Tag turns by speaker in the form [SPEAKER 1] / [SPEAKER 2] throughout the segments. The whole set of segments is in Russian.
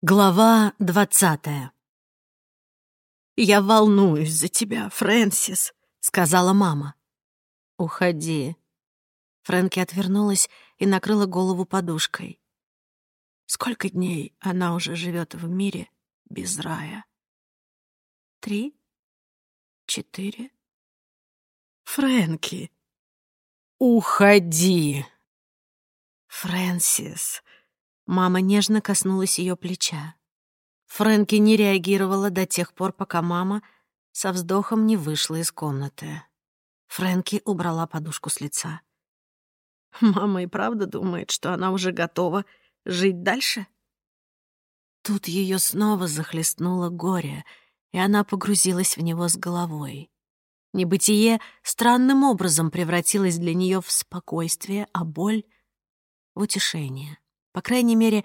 [SPEAKER 1] Глава двадцатая. «Я волнуюсь за тебя, Фрэнсис», — сказала мама. «Уходи». Фрэнки отвернулась и накрыла голову подушкой. Сколько дней она уже живет в мире без рая? Три? Четыре? Фрэнки, уходи! Фрэнсис, Мама нежно коснулась ее плеча. Фрэнки не реагировала до тех пор, пока мама со вздохом не вышла из комнаты. Фрэнки убрала подушку с лица. Мама и правда думает, что она уже готова жить дальше? Тут ее снова захлестнуло горе, и она погрузилась в него с головой. Небытие странным образом превратилось для нее в спокойствие, а боль — в утешение. По крайней мере,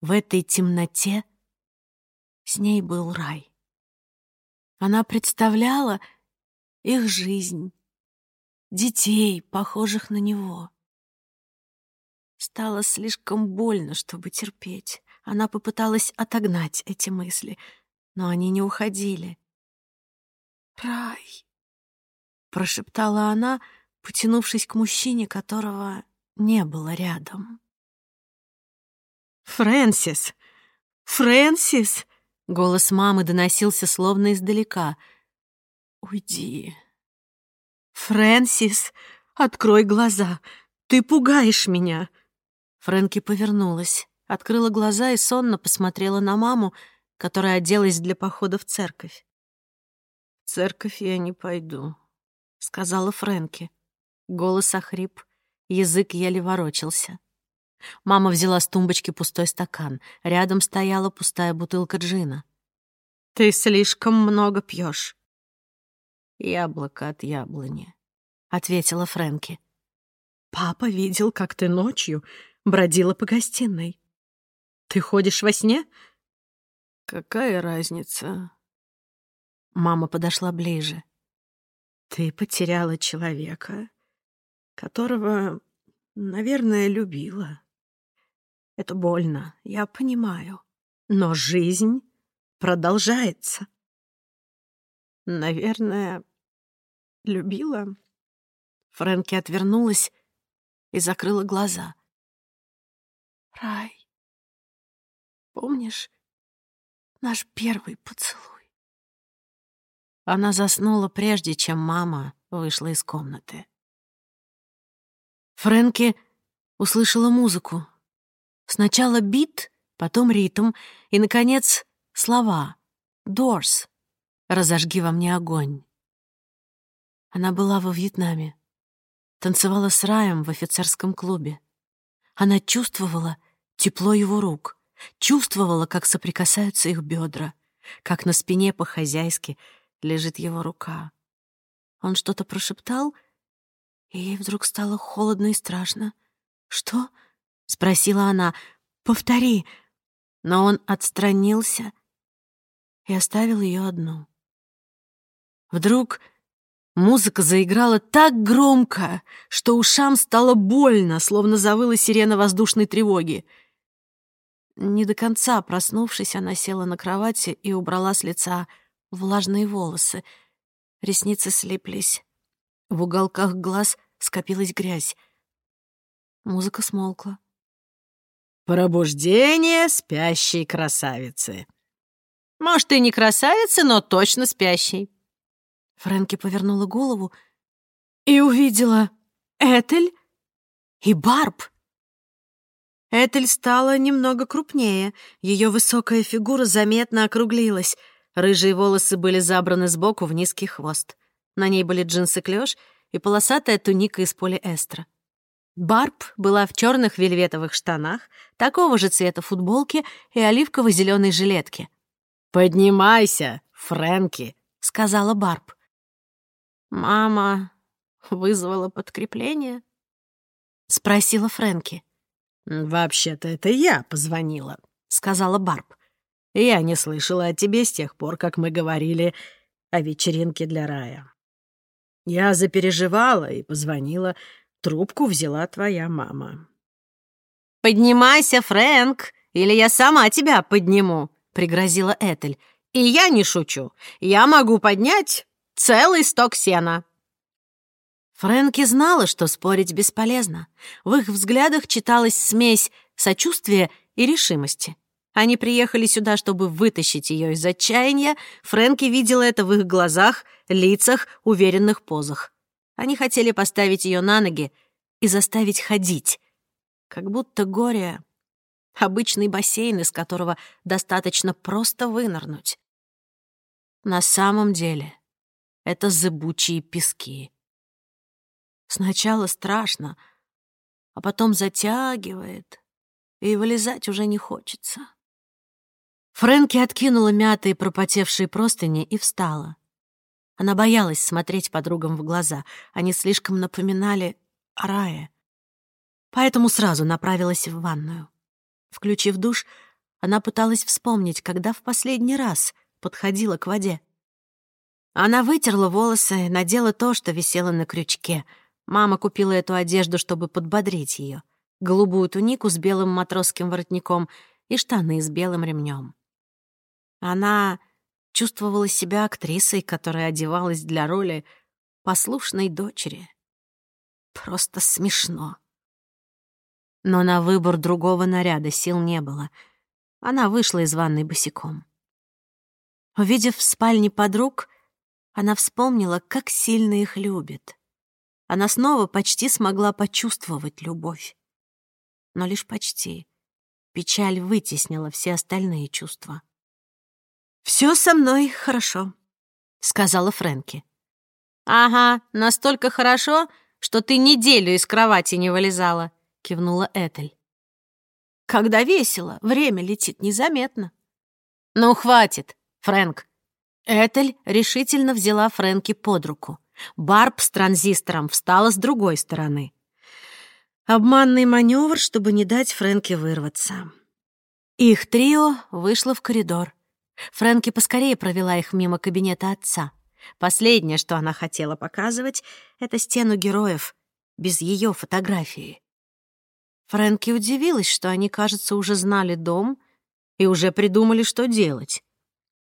[SPEAKER 1] в этой темноте с ней был рай. Она представляла их жизнь, детей, похожих на него. Стало слишком больно, чтобы терпеть. Она попыталась отогнать эти мысли, но они не уходили. «Рай!» — прошептала она, потянувшись к мужчине, которого не было рядом. «Фрэнсис! Фрэнсис!» Голос мамы доносился словно издалека. «Уйди!» «Фрэнсис, открой глаза! Ты пугаешь меня!» Фрэнки повернулась, открыла глаза и сонно посмотрела на маму, которая оделась для похода в церковь. «В церковь я не пойду», — сказала Фрэнки. Голос охрип, язык еле ворочался. Мама взяла с тумбочки пустой стакан. Рядом стояла пустая бутылка джина. «Ты слишком много пьешь. «Яблоко от яблони», — ответила Фрэнки. «Папа видел, как ты ночью бродила по гостиной. Ты ходишь во сне?» «Какая разница?» Мама подошла ближе. «Ты потеряла человека, которого, наверное, любила. Это больно, я понимаю. Но жизнь продолжается. Наверное, любила. Фрэнки отвернулась и закрыла глаза. Рай, помнишь наш первый поцелуй? Она заснула прежде, чем мама вышла из комнаты. Фрэнки услышала музыку, Сначала бит, потом ритм и, наконец, слова. «Doors» — «Разожги во мне огонь». Она была во Вьетнаме. Танцевала с Раем в офицерском клубе. Она чувствовала тепло его рук, чувствовала, как соприкасаются их бедра, как на спине по-хозяйски лежит его рука. Он что-то прошептал, и ей вдруг стало холодно и страшно. «Что?» — спросила она. «Повтори». Но он отстранился и оставил ее одну. Вдруг музыка заиграла так громко, что ушам стало больно, словно завыла сирена воздушной тревоги. Не до конца проснувшись, она села на кровати и убрала с лица влажные волосы. Ресницы слиплись. В уголках глаз скопилась грязь. Музыка смолкла.
[SPEAKER 2] Пробуждение спящей красавицы.
[SPEAKER 1] Может, и не красавицы, но точно спящей. Фрэнки повернула голову и увидела Этель и Барб. Этель стала немного крупнее, ее высокая фигура заметно округлилась, рыжие волосы были забраны сбоку в низкий хвост. На ней были джинсы клеш и полосатая туника из полиэстера. Барб была в черных вельветовых штанах, такого же цвета футболки и оливково-зеленой жилетке.
[SPEAKER 2] «Поднимайся, Фрэнки», —
[SPEAKER 1] сказала Барб. «Мама вызвала подкрепление?» — спросила Фрэнки.
[SPEAKER 2] «Вообще-то это я позвонила», — сказала Барб. «Я не слышала о тебе с тех пор, как мы говорили о вечеринке для рая. Я запереживала и позвонила Трубку взяла твоя мама.
[SPEAKER 1] «Поднимайся, Фрэнк, или я сама тебя подниму», — пригрозила Этель. «И я не шучу. Я могу поднять целый сток сена». Фрэнки знала, что спорить бесполезно. В их взглядах читалась смесь сочувствия и решимости. Они приехали сюда, чтобы вытащить ее из отчаяния. Фрэнки видела это в их глазах, лицах, уверенных позах. Они хотели поставить ее на ноги и заставить ходить. Как будто горе — обычный бассейн, из которого достаточно просто вынырнуть. На самом деле это зыбучие пески. Сначала страшно, а потом затягивает, и вылезать уже не хочется. Фрэнки откинула мятые пропотевшие простыни и встала. Она боялась смотреть подругам в глаза. Они слишком напоминали о рае. Поэтому сразу направилась в ванную. Включив душ, она пыталась вспомнить, когда в последний раз подходила к воде. Она вытерла волосы, надела то, что висело на крючке — Мама купила эту одежду, чтобы подбодрить ее. Голубую тунику с белым матросским воротником и штаны с белым ремнем. Она чувствовала себя актрисой, которая одевалась для роли послушной дочери. Просто смешно. Но на выбор другого наряда сил не было. Она вышла из ванной босиком. Увидев в спальне подруг, она вспомнила, как сильно их любит она снова почти смогла почувствовать любовь. Но лишь почти. Печаль вытеснила все остальные чувства. «Все со мной хорошо», — сказала Фрэнки. «Ага, настолько хорошо, что ты неделю из кровати не вылезала», — кивнула Этель. «Когда весело, время летит незаметно». «Ну, хватит, Фрэнк». Этель решительно взяла Фрэнки под руку. Барб с транзистором встала с другой стороны. Обманный маневр, чтобы не дать Фрэнке вырваться. Их трио вышло в коридор. Фрэнки поскорее провела их мимо кабинета отца. Последнее, что она хотела показывать, — это стену героев, без ее фотографии. Фрэнки удивилась, что они, кажется, уже знали дом и уже придумали, что делать.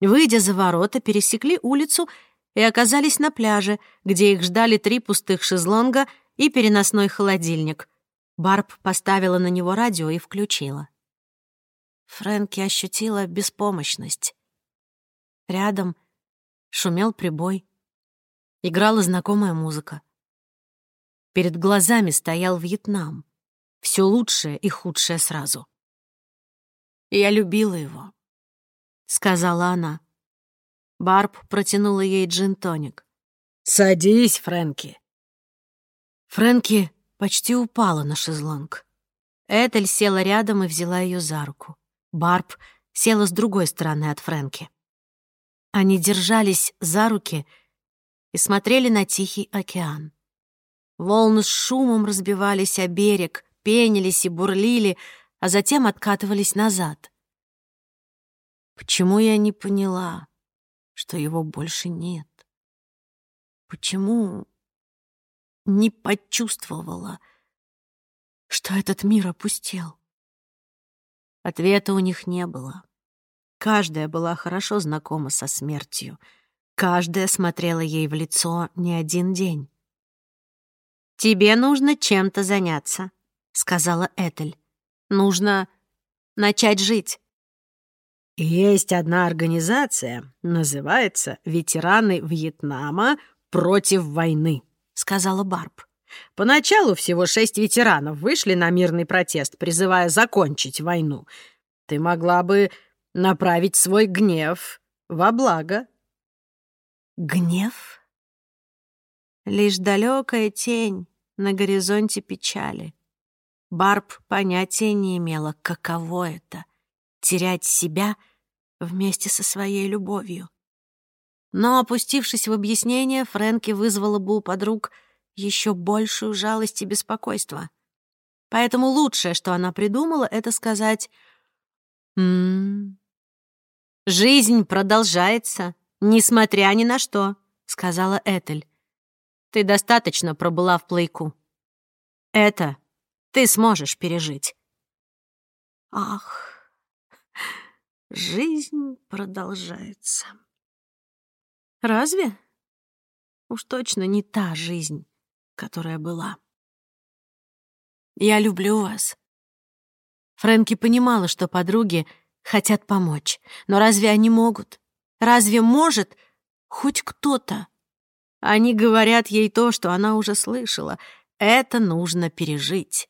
[SPEAKER 1] Выйдя за ворота, пересекли улицу и оказались на пляже, где их ждали три пустых шезлонга и переносной холодильник. Барб поставила на него радио и включила. Фрэнки ощутила беспомощность. Рядом шумел прибой. Играла знакомая музыка. Перед глазами стоял Вьетнам. Все лучшее и худшее сразу. «Я любила его», — сказала она. Барб протянула ей джин-тоник.
[SPEAKER 2] «Садись, Фрэнки».
[SPEAKER 1] Фрэнки почти упала на шезлонг. Этель села рядом и взяла ее за руку. Барб села с другой стороны от Фрэнки. Они держались за руки и смотрели на Тихий океан. Волны с шумом разбивались о берег, пенились и бурлили, а затем откатывались назад. Почему я не поняла? что его больше нет. Почему не почувствовала, что этот мир опустел? Ответа у них не было. Каждая была хорошо знакома со смертью. Каждая смотрела ей в лицо не один день. «Тебе нужно чем-то заняться», — сказала Этель. «Нужно начать жить».
[SPEAKER 2] Есть одна организация, называется «Ветераны Вьетнама против войны», — сказала Барб. Поначалу всего шесть ветеранов вышли на мирный протест, призывая закончить войну. Ты могла бы направить свой гнев во благо.
[SPEAKER 1] Гнев? Лишь далекая тень на горизонте печали. Барб понятия не имела, каково это терять себя вместе со своей любовью. Но, опустившись в объяснение, Фрэнки вызвала бы у подруг еще большую жалость и беспокойство. Поэтому лучшее, что она придумала, это сказать «М -м -м. «Жизнь продолжается, несмотря ни на что», — сказала Этель. «Ты достаточно пробыла в плейку. Это ты сможешь пережить». «Ах, жизнь продолжается. Разве? Уж точно не та жизнь, которая была. Я люблю вас. Фрэнки понимала, что подруги хотят помочь. Но разве они могут? Разве может хоть кто-то? Они говорят ей то, что она уже слышала. Это нужно пережить.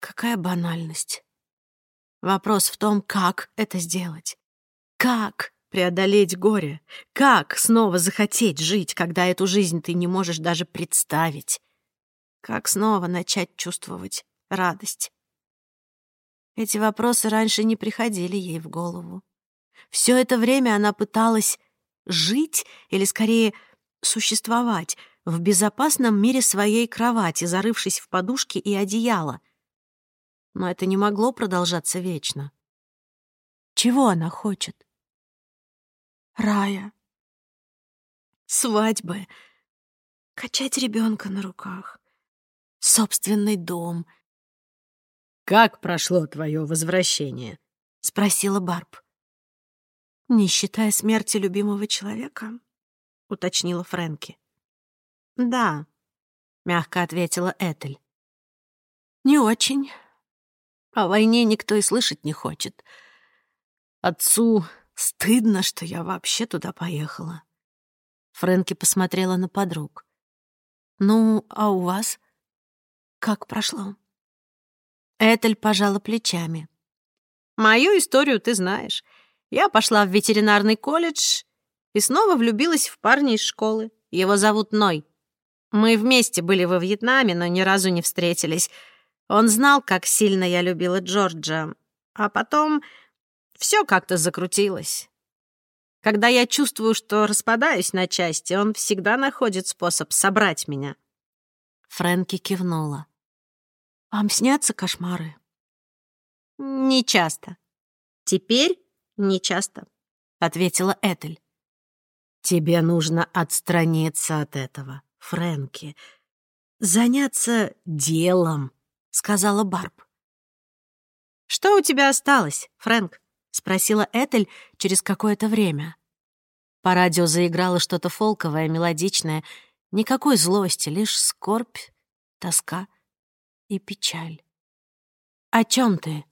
[SPEAKER 1] Какая банальность. Вопрос в том, как это сделать. Как преодолеть горе? Как снова захотеть жить, когда эту жизнь ты не можешь даже представить? Как снова начать чувствовать радость? Эти вопросы раньше не приходили ей в голову. Все это время она пыталась жить, или скорее существовать, в безопасном мире своей кровати, зарывшись в подушки и одеяло. Но это не могло продолжаться вечно. Чего она хочет? Рая. Свадьбы. Качать ребенка на руках. Собственный дом —
[SPEAKER 2] «Как прошло твое возвращение?»
[SPEAKER 1] — спросила Барб. «Не считая смерти любимого человека?» — уточнила Фрэнки. «Да», — мягко ответила Этель. «Не очень. О войне никто и слышать не хочет. Отцу стыдно, что я вообще туда поехала». Фрэнки посмотрела на подруг. «Ну, а у вас? Как прошло?» Этель пожала плечами. «Мою историю ты знаешь. Я пошла в ветеринарный колледж и снова влюбилась в парня из школы. Его зовут Ной. Мы вместе были во Вьетнаме, но ни разу не встретились. Он знал, как сильно я любила Джорджа. А потом все как-то закрутилось. Когда я чувствую, что распадаюсь на части, он всегда находит способ собрать меня». Фрэнки кивнула. Вам снятся кошмары? Не часто. Теперь не часто, ответила Этель. Тебе нужно отстраниться от этого, Фрэнки. Заняться делом, сказала Барб. Что у тебя осталось, Фрэнк? Спросила Этель через какое-то время. По радио заиграло что-то фолковое, мелодичное, никакой злости, лишь скорбь, тоска и печаль. «О чем ты?»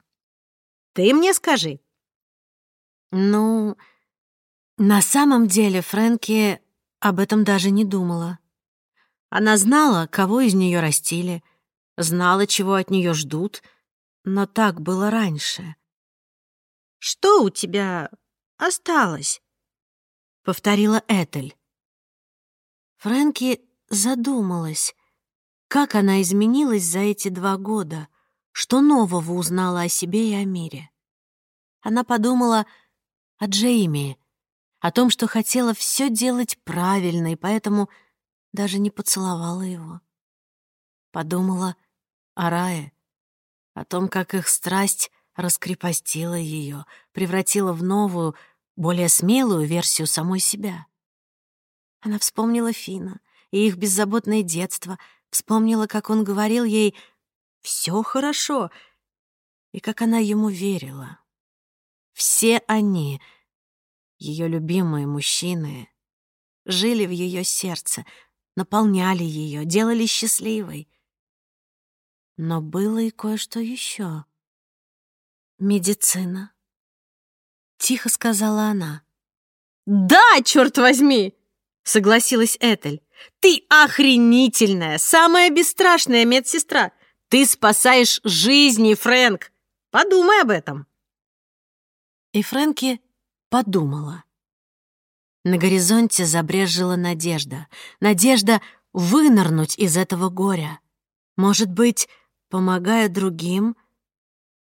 [SPEAKER 1] «Ты мне скажи». «Ну, на самом деле Фрэнки об этом даже не думала. Она знала, кого из нее растили, знала, чего от нее ждут, но так было раньше. «Что у тебя осталось?» — повторила Этель. Фрэнки задумалась. Как она изменилась за эти два года? Что нового узнала о себе и о мире? Она подумала о Джейми, о том, что хотела все делать правильно, и поэтому даже не поцеловала его. Подумала о Рае, о том, как их страсть раскрепостила ее, превратила в новую, более смелую версию самой себя. Она вспомнила Фина и их беззаботное детство — Вспомнила, как он говорил ей «все хорошо», и как она ему верила. Все они, ее любимые мужчины, жили в ее сердце, наполняли ее, делали счастливой. Но было и кое-что еще. Медицина. Тихо сказала она. «Да, черт возьми!» — согласилась Этель. Ты охренительная, самая бесстрашная медсестра. Ты спасаешь жизни, Фрэнк. Подумай об этом. И Фрэнки подумала. На горизонте забрежила надежда. Надежда вынырнуть из этого горя. Может быть, помогая другим,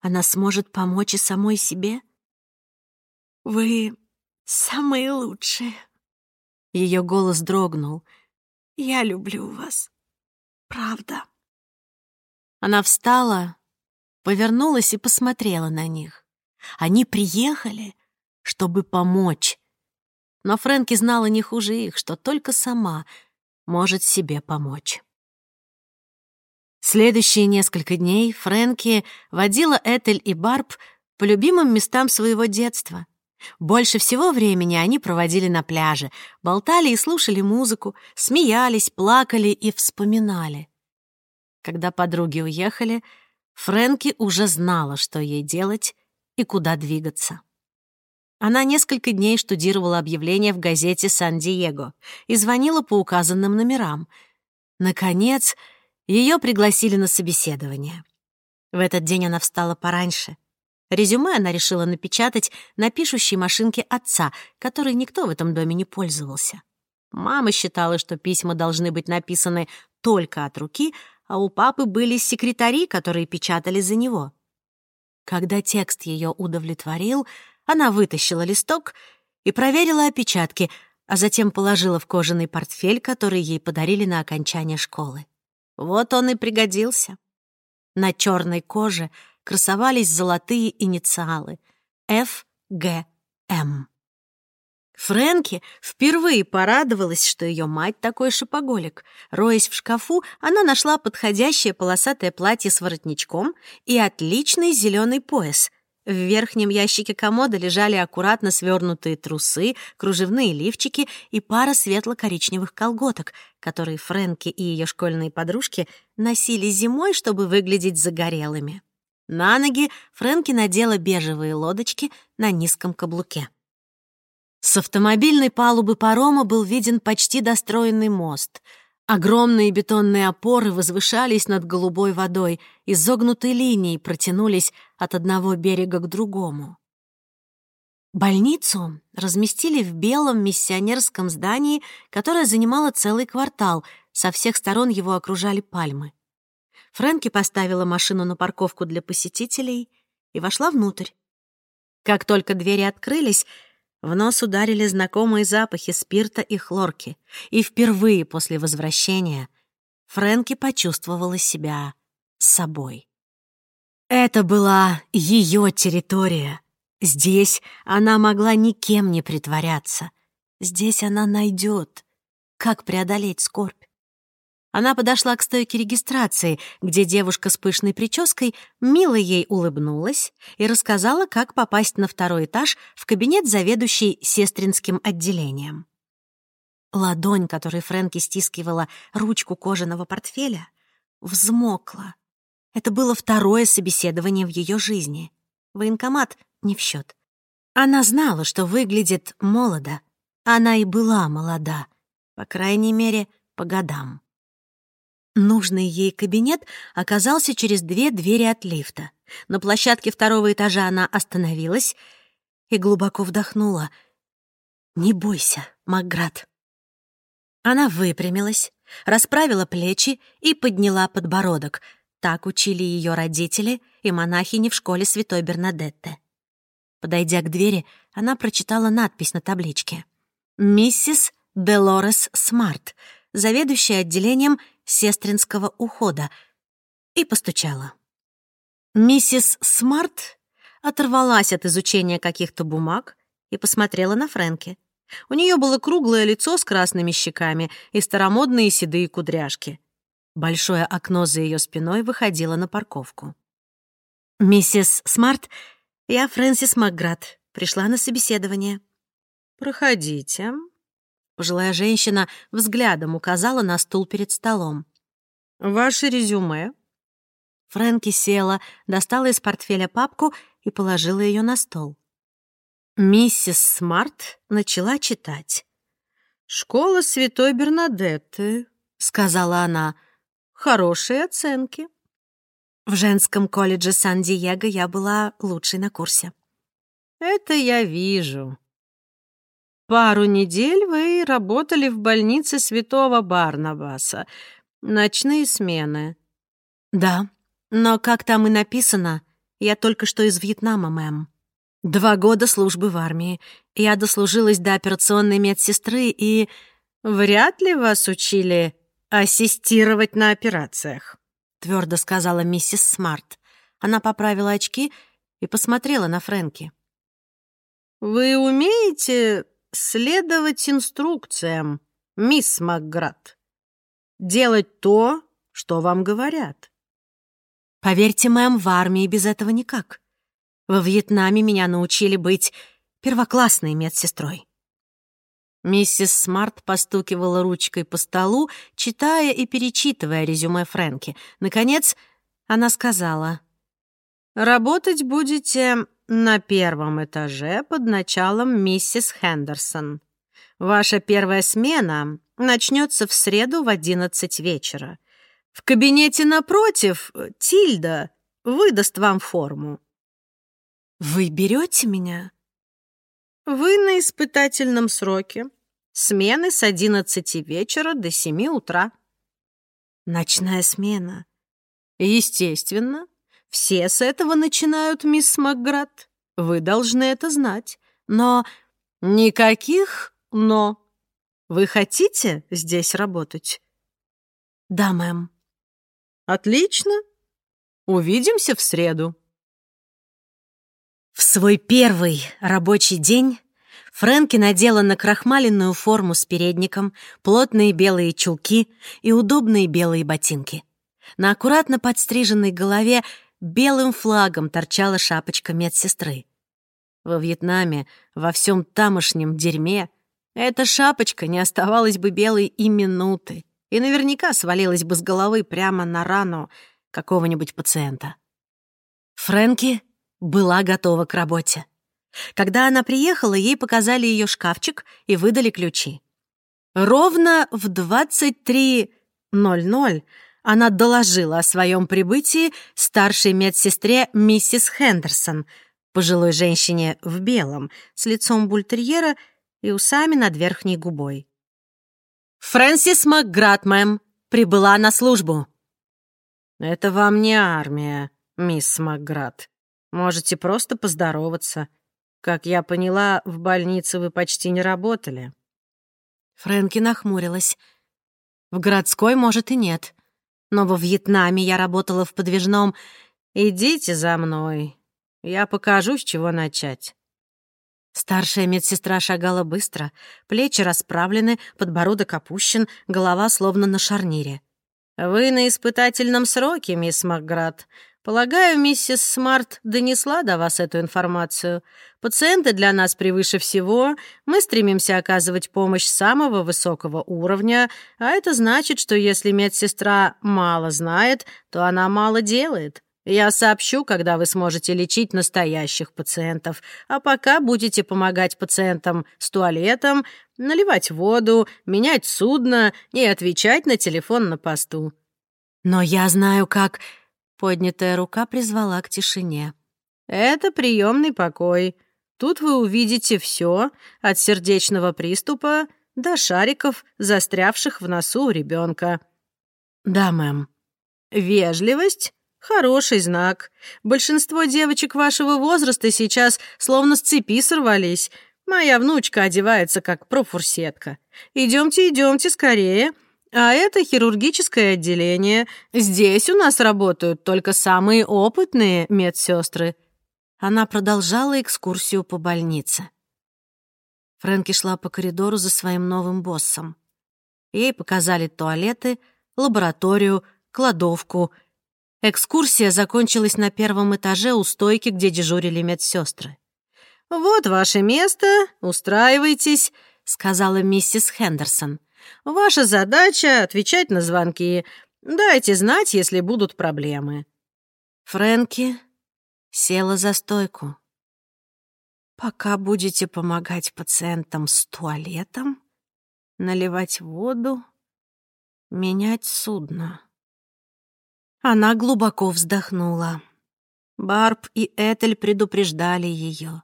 [SPEAKER 1] она сможет помочь и самой себе? «Вы самые лучшие». Ее голос дрогнул — я люблю вас. Правда. Она встала, повернулась и посмотрела на них. Они приехали, чтобы помочь. Но Фрэнки знала не хуже их, что только сама может себе помочь. Следующие несколько дней Фрэнки водила Этель и Барб по любимым местам своего детства. Больше всего времени они проводили на пляже, болтали и слушали музыку, смеялись, плакали и вспоминали. Когда подруги уехали, Фрэнки уже знала, что ей делать и куда двигаться. Она несколько дней штудировала объявления в газете «Сан-Диего» и звонила по указанным номерам. Наконец, ее пригласили на собеседование. В этот день она встала пораньше. Резюме она решила напечатать на пишущей машинке отца, которой никто в этом доме не пользовался. Мама считала, что письма должны быть написаны только от руки, а у папы были секретари, которые печатали за него. Когда текст ее удовлетворил, она вытащила листок и проверила опечатки, а затем положила в кожаный портфель, который ей подарили на окончание школы. Вот он и пригодился. На черной коже красовались золотые инициалы — Ф.Г.М. Фрэнки впервые порадовалась, что ее мать такой шопоголик. Роясь в шкафу, она нашла подходящее полосатое платье с воротничком и отличный зеленый пояс. В верхнем ящике комода лежали аккуратно свернутые трусы, кружевные лифчики и пара светло-коричневых колготок, которые Фрэнки и ее школьные подружки носили зимой, чтобы выглядеть загорелыми. На ноги Фрэнки надела бежевые лодочки на низком каблуке. С автомобильной палубы парома был виден почти достроенный мост. Огромные бетонные опоры возвышались над голубой водой, изогнутые линии протянулись от одного берега к другому. Больницу разместили в белом миссионерском здании, которое занимало целый квартал, со всех сторон его окружали пальмы. Фрэнки поставила машину на парковку для посетителей и вошла внутрь. Как только двери открылись, в нос ударили знакомые запахи спирта и хлорки, и впервые после возвращения Фрэнки почувствовала себя собой. Это была ее территория. Здесь она могла никем не притворяться. Здесь она найдет, как преодолеть скорбь. Она подошла к стойке регистрации, где девушка с пышной прической мило ей улыбнулась и рассказала, как попасть на второй этаж в кабинет заведующей сестринским отделением. Ладонь, которой Фрэнки стискивала ручку кожаного портфеля, взмокла. Это было второе собеседование в ее жизни. Военкомат не в счет. Она знала, что выглядит молодо. Она и была молода, по крайней мере, по годам. Нужный ей кабинет оказался через две двери от лифта. На площадке второго этажа она остановилась и глубоко вдохнула. «Не бойся, Макград». Она выпрямилась, расправила плечи и подняла подбородок. Так учили ее родители и монахини в школе святой Бернадетты. Подойдя к двери, она прочитала надпись на табличке. «Миссис Делорес Смарт», заведующая отделением сестринского ухода, и постучала. Миссис Смарт оторвалась от изучения каких-то бумаг и посмотрела на Фрэнки. У нее было круглое лицо с красными щеками и старомодные седые кудряшки. Большое окно за ее спиной выходило на парковку. «Миссис Смарт, я Фрэнсис Макград. Пришла на собеседование». «Проходите», Пожилая женщина взглядом указала на стул перед столом. «Ваше резюме?» Фрэнки села, достала из портфеля папку и положила ее на стол. Миссис Смарт начала читать. «Школа Святой Бернадетты», — сказала она. «Хорошие оценки». В женском колледже Сан-Диего я была лучшей на курсе. «Это я вижу», Пару недель вы работали в больнице Святого Барнабаса. Ночные смены. Да, но как там и написано, я только что из Вьетнама, мэм. Два года службы в армии. Я дослужилась до операционной медсестры и... Вряд ли вас учили ассистировать на операциях, твердо сказала миссис Смарт. Она поправила очки и посмотрела на Фрэнки. «Вы умеете следовать инструкциям, мисс Макград. Делать то, что вам говорят. Поверьте, мэм, в армии без этого никак. Во Вьетнаме меня научили быть первоклассной медсестрой. Миссис Смарт постукивала ручкой по столу, читая и перечитывая резюме Фрэнки. Наконец, она сказала, «Работать будете на первом этаже под началом миссис Хендерсон. Ваша первая смена начнется в среду в одиннадцать вечера. В кабинете напротив Тильда выдаст вам форму. Вы берете меня? Вы на испытательном сроке. Смены с одиннадцати вечера до семи утра. Ночная смена. Естественно. Все с этого начинают, мисс Макград. Вы должны это знать. Но никаких «но». Вы хотите здесь работать? Да, мэм. Отлично. Увидимся в среду. В свой первый рабочий день Фрэнки надела на крахмаленную форму с передником, плотные белые чулки и удобные белые ботинки. На аккуратно подстриженной голове белым флагом торчала шапочка медсестры. Во Вьетнаме, во всем тамошнем дерьме, эта шапочка не оставалась бы белой и минуты, и наверняка свалилась бы с головы прямо на рану какого-нибудь пациента. Фрэнки была готова к работе. Когда она приехала, ей показали ее шкафчик и выдали ключи. Ровно в 23.00 она доложила о своем прибытии старшей медсестре миссис Хендерсон, пожилой женщине в белом, с лицом бультерьера и усами над верхней губой. «Фрэнсис МакГрад, мэм, прибыла на службу». «Это вам не армия, мисс МакГрад. Можете просто поздороваться. Как я поняла, в больнице вы почти не работали». Фрэнки нахмурилась. «В городской, может, и нет. Но во Вьетнаме я работала в подвижном. Идите за мной. Я покажу, с чего начать». Старшая медсестра шагала быстро, плечи расправлены, подбородок опущен, голова словно на шарнире. «Вы на испытательном сроке, мисс Макград. Полагаю, миссис Смарт донесла до вас эту информацию. Пациенты для нас превыше всего. Мы стремимся оказывать помощь самого высокого уровня, а это значит, что если медсестра мало знает, то она мало делает. Я сообщу, когда вы сможете лечить настоящих пациентов, а пока будете помогать пациентам с туалетом, наливать воду, менять судно и отвечать на телефон на посту. Но я знаю, как... Поднятая рука призвала к тишине. Это приемный покой. Тут вы увидите все, от сердечного приступа до шариков, застрявших в носу у ребенка. Да, мэм. Вежливость Хороший знак. Большинство девочек вашего возраста сейчас словно с цепи сорвались. Моя внучка одевается как профурсетка. Идемте, идемте скорее. А это хирургическое отделение. Здесь у нас работают только самые опытные медсестры. Она продолжала экскурсию по больнице. Фрэнки шла по коридору за своим новым боссом. Ей показали туалеты, лабораторию, кладовку — Экскурсия закончилась на первом этаже у стойки, где дежурили медсестры. «Вот ваше место, устраивайтесь», — сказала миссис Хендерсон. «Ваша задача — отвечать на звонки. Дайте знать, если будут проблемы». Фрэнки села за стойку. «Пока будете помогать пациентам с туалетом, наливать воду, менять судно». Она глубоко вздохнула. Барб и Этель предупреждали ее.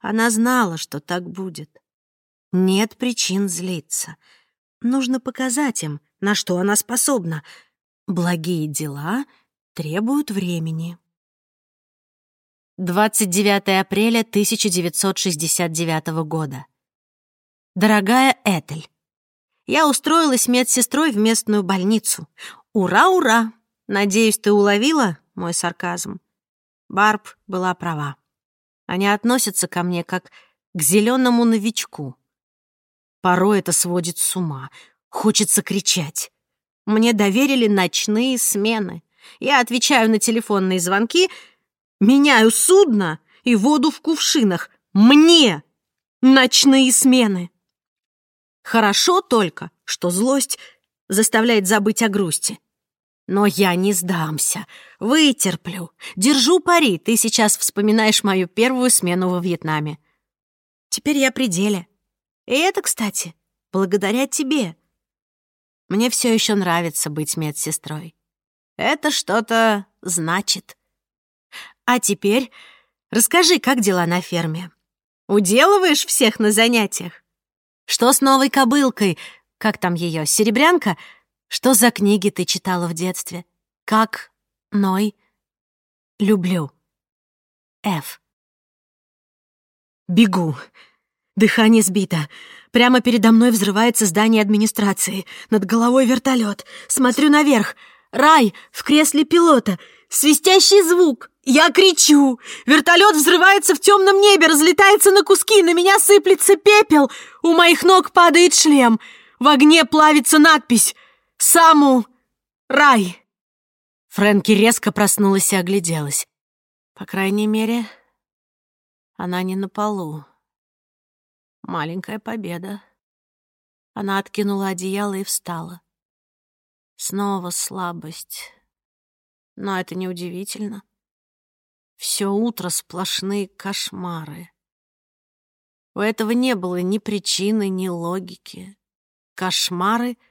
[SPEAKER 1] Она знала, что так будет. Нет причин злиться. Нужно показать им, на что она способна. Благие дела требуют времени. 29 апреля 1969 года. Дорогая Этель, я устроилась медсестрой в местную больницу. Ура-ура! Надеюсь, ты уловила мой сарказм? Барб была права. Они относятся ко мне как к зеленому новичку. Порой это сводит с ума. Хочется кричать. Мне доверили ночные смены. Я отвечаю на телефонные звонки, меняю судно и воду в кувшинах. Мне! Ночные смены! Хорошо только, что злость заставляет забыть о грусти. Но я не сдамся, вытерплю. Держу пари, ты сейчас вспоминаешь мою первую смену во Вьетнаме. Теперь я при деле. И это, кстати, благодаря тебе. Мне все еще нравится быть медсестрой. Это что-то значит. А теперь расскажи, как дела на ферме? Уделываешь всех на занятиях? Что с новой кобылкой? Как там ее, серебрянка? Что за книги ты читала в детстве? Как Ной? Люблю. Ф. Бегу. Дыхание сбито. Прямо передо мной взрывается здание администрации. Над головой вертолет. Смотрю наверх. Рай в кресле пилота. Свистящий звук. Я кричу. Вертолет взрывается в темном небе, разлетается на куски, на меня сыплется пепел. У моих ног падает шлем. В огне плавится надпись Саму! Рай!» Фрэнки резко проснулась и огляделась. По крайней мере, она не на полу. Маленькая победа. Она откинула одеяло и встала. Снова слабость. Но это неудивительно. Все утро сплошные кошмары. У этого не было ни причины, ни логики. Кошмары —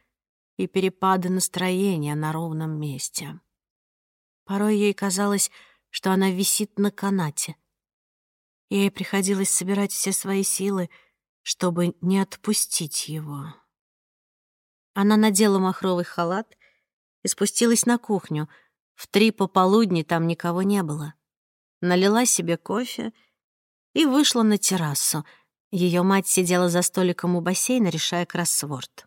[SPEAKER 1] и перепады настроения на ровном месте. Порой ей казалось, что она висит на канате. Ей приходилось собирать все свои силы, чтобы не отпустить его. Она надела махровый халат и спустилась на кухню. В три пополудни там никого не было. Налила себе кофе и вышла на террасу. Ее мать сидела за столиком у бассейна, решая кроссворд.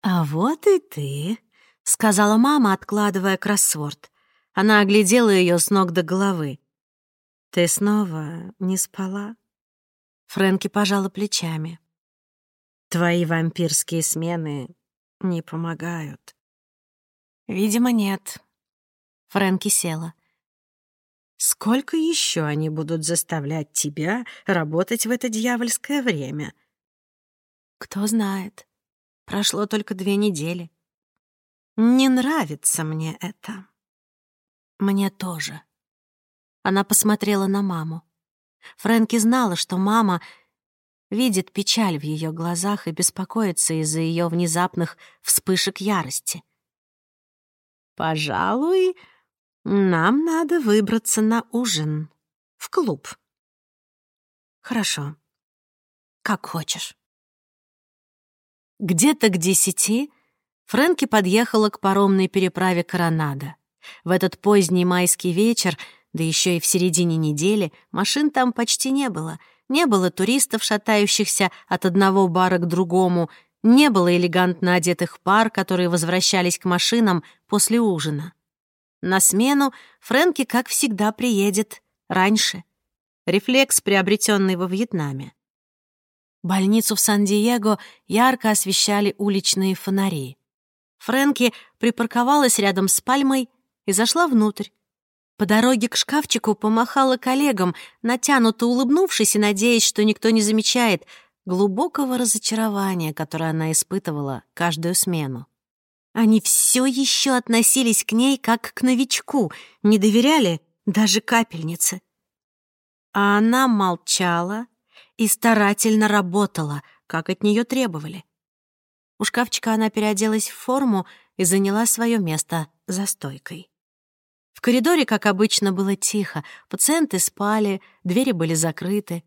[SPEAKER 1] «А вот и ты», — сказала мама, откладывая кроссворд. Она оглядела ее с ног до головы. «Ты снова не спала?» Фрэнки пожала плечами. «Твои вампирские смены не помогают». «Видимо, нет». Фрэнки села. «Сколько еще они будут заставлять тебя работать в это дьявольское время?» «Кто знает», Прошло только две недели. Не нравится мне это. Мне тоже. Она посмотрела на маму. Фрэнки знала, что мама видит печаль в ее глазах и беспокоится из-за ее внезапных вспышек ярости. «Пожалуй, нам надо выбраться на ужин. В клуб». «Хорошо. Как хочешь». Где-то к десяти Фрэнки подъехала к паромной переправе Коронада. В этот поздний майский вечер, да еще и в середине недели, машин там почти не было. Не было туристов, шатающихся от одного бара к другому, не было элегантно одетых пар, которые возвращались к машинам после ужина. На смену Фрэнки, как всегда, приедет раньше. Рефлекс, приобретенный во Вьетнаме. Больницу в Сан-Диего ярко освещали уличные фонари. Фрэнки припарковалась рядом с пальмой и зашла внутрь. По дороге к шкафчику помахала коллегам, натянуто улыбнувшись и надеясь, что никто не замечает глубокого разочарования, которое она испытывала каждую смену. Они все еще относились к ней как к новичку, не доверяли даже капельнице. А она молчала, и старательно работала, как от нее требовали. У шкафчика она переоделась в форму и заняла свое место за стойкой. В коридоре, как обычно, было тихо, пациенты спали, двери были закрыты.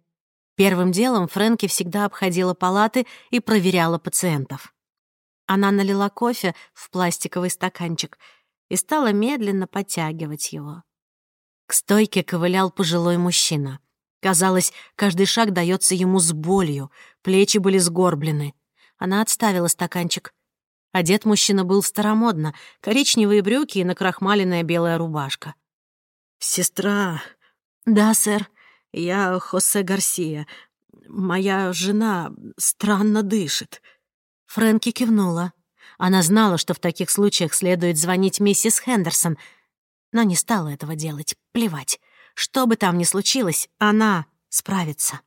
[SPEAKER 1] Первым делом Фрэнки всегда обходила палаты и проверяла пациентов. Она налила кофе в пластиковый стаканчик и стала медленно подтягивать его. К стойке ковылял пожилой мужчина. Казалось, каждый шаг дается ему с болью, плечи были сгорблены. Она отставила стаканчик. Одет мужчина был старомодно, коричневые брюки и накрахмаленная белая рубашка. «Сестра...» «Да, сэр. Я Хосе Гарсия. Моя жена странно дышит». Фрэнки кивнула. Она знала, что в таких случаях следует звонить миссис Хендерсон, но не стала этого делать. Плевать. Что бы там ни случилось, она справится.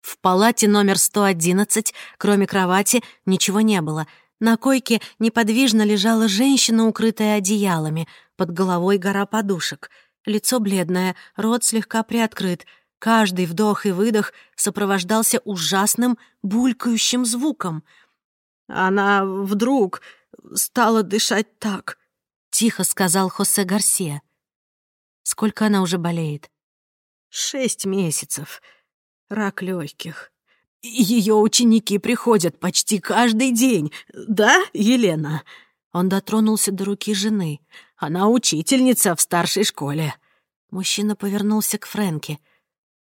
[SPEAKER 1] В палате номер 111, кроме кровати, ничего не было. На койке неподвижно лежала женщина, укрытая одеялами. Под головой гора подушек. Лицо бледное, рот слегка приоткрыт. Каждый вдох и выдох сопровождался ужасным булькающим звуком.
[SPEAKER 2] Она вдруг стала дышать так, — тихо сказал Хосе Гарсия.
[SPEAKER 1] Сколько она уже болеет?
[SPEAKER 2] Шесть месяцев рак легких. Ее ученики приходят почти каждый день, да, Елена?» Он дотронулся до руки жены. «Она учительница в старшей школе». Мужчина повернулся к Фрэнке.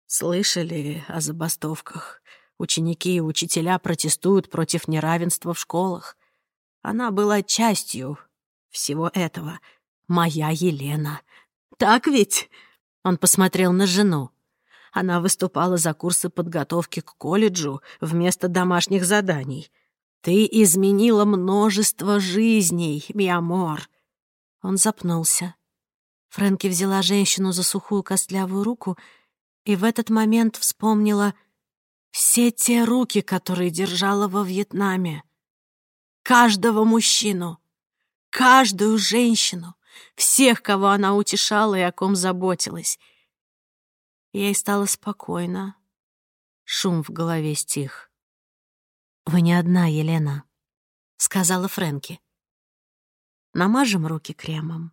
[SPEAKER 2] «Слышали о забастовках? Ученики и учителя протестуют против неравенства в школах. Она была частью всего этого. Моя Елена. Так ведь?» Он посмотрел на жену. Она выступала за курсы подготовки к колледжу вместо домашних заданий. Ты изменила множество жизней, миамор. Он запнулся. Фрэнки взяла женщину за сухую костлявую руку и в этот момент вспомнила все те руки, которые держала во Вьетнаме. Каждого мужчину, каждую женщину, всех, кого она утешала и о ком заботилась — Ей стало спокойно. Шум в голове стих. «Вы не одна, Елена», — сказала Фрэнки. «Намажем руки кремом.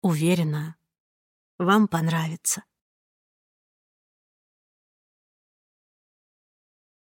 [SPEAKER 2] Уверена, вам понравится».